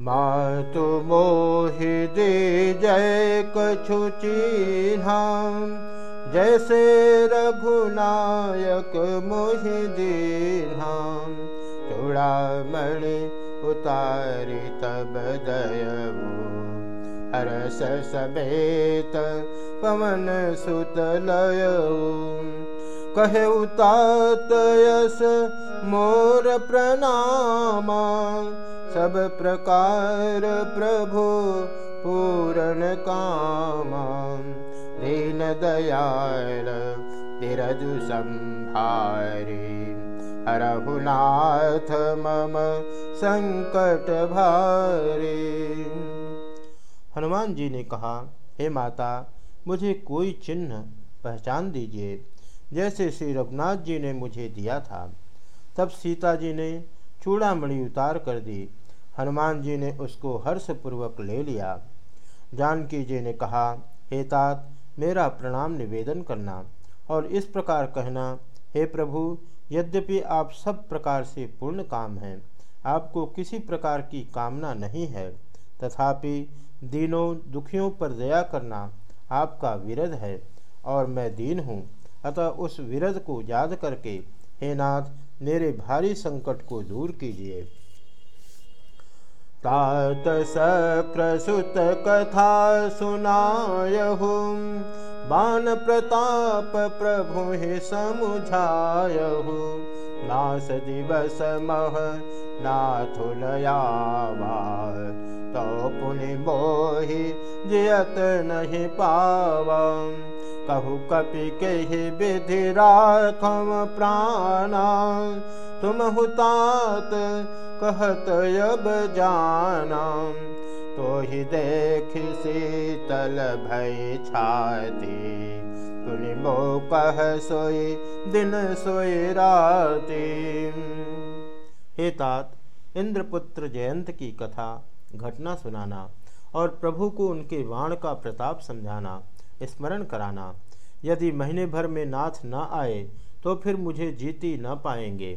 मातु मोहि दे जय कछु चिन्हा। जैसे रघुनायक मोहि दीन्हा। चूड़ामणि उतारि तब दयऊ हरस समेत पवन सुत लयऊ कहे उतात यस मोर प्रणामा सब प्रकार प्रभु पूरण काम। दीन दयाल तिरजु संभारी हरहुनाथ मम संकट भारी। हनुमान जी ने कहा, हे माता, मुझे कोई चिन्ह पहचान दीजिए। जैसे श्री रघुनाथ जी ने मुझे दिया था, तब सीता जी ने चूड़ामणि उतार कर दी। हनुमान जी ने उसको हर्षपूर्वक ले लिया। जानकी जी ने कहा, हे तात, मेरा प्रणाम निवेदन करना और इस प्रकार कहना, हे प्रभु, यद्यपि आप सब प्रकार से पूर्ण काम हैं, आपको किसी प्रकार की कामना नहीं है, तथापि दीनों दुखियों पर दया करना आपका विरध है और मैं दीन हूँ। अतः उस विरध को याद करके, हे नाथ, मेरे भारी संकट को दूर कीजिए। तात सुत कथा सुनायहु बान प्रताप प्रभु हे समुझायहु नास दिवस मह नाथुलयावा तो पुनि मोहि जियत नहीं पावा कपि कहि विधि राखम प्राणा तुम हुतात कहत अब जाना। तो ही देख शीतल भय छाती। तुनि मो कह सोई, दिन सोई राती। हे तात, इंद्रपुत्र जयंत की कथा, घटना सुनाना और प्रभु को उनके वाण का प्रताप समझाना, स्मरण कराना। यदि महीने भर में नाथ न आए तो फिर मुझे जीती न पाएँगे।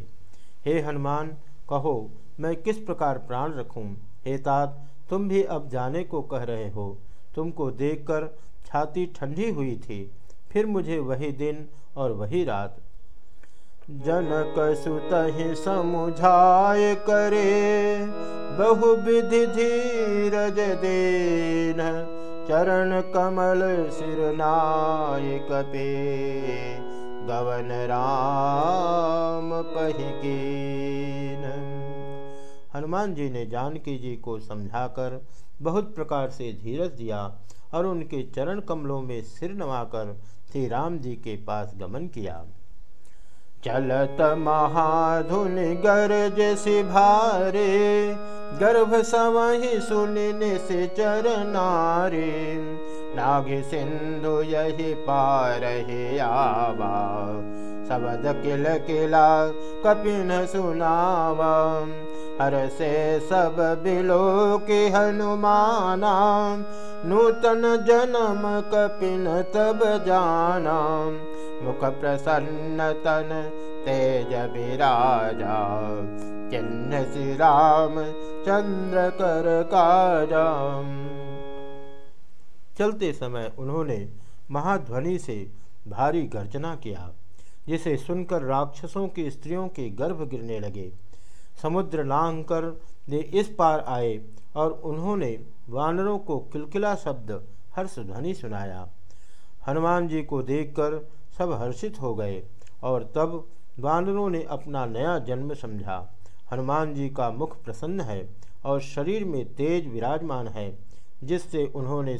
हे हनुमान, कहो, मैं किस प्रकार प्राण रखूँ? हे तात, तुम भी अब जाने को कह रहे हो। तुमको देखकर छाती ठंडी हुई थी। फिर मुझे वही दिन और वही रात। जनक सुत समुझाए करे बहु विधि धीरज देन, चरण कमल सिरनाय कपे गवन राम पहिकीन हनुमान जी ने जानकी जी को समझाकर बहुत प्रकार से धीरज दिया और उनके चरण कमलों में सिर नवाकर श्री राम जी के पास गमन किया। चलत महाधुन गरज से भारे, गर्भ सवहि सुनने से चरनारे। नाग सिंधु यही आवा शबद किल किला कपिन सुनावा। हर सब बिलो के हनुमाना। नूतन जन्म कपिन तब जाना। मुख प्रसन्न तन तेज विराजा। चिन्ह श्री राम चंद्र कर काजा चलते समय उन्होंने महाध्वनि से भारी गर्जना किया, जिसे सुनकर राक्षसों की स्त्रियों के गर्भ गिरने लगे। समुद्र लांग कर वे इस पार आए और उन्होंने वानरों को किलकिला शब्द हर्ष ध्वनि सुनाया। हनुमान जी को देखकर सब हर्षित हो गए और तब वानरों ने अपना नया जन्म समझा। हनुमान जी का मुख प्रसन्न है और शरीर में तेज विराजमान है, जिससे उन्होंने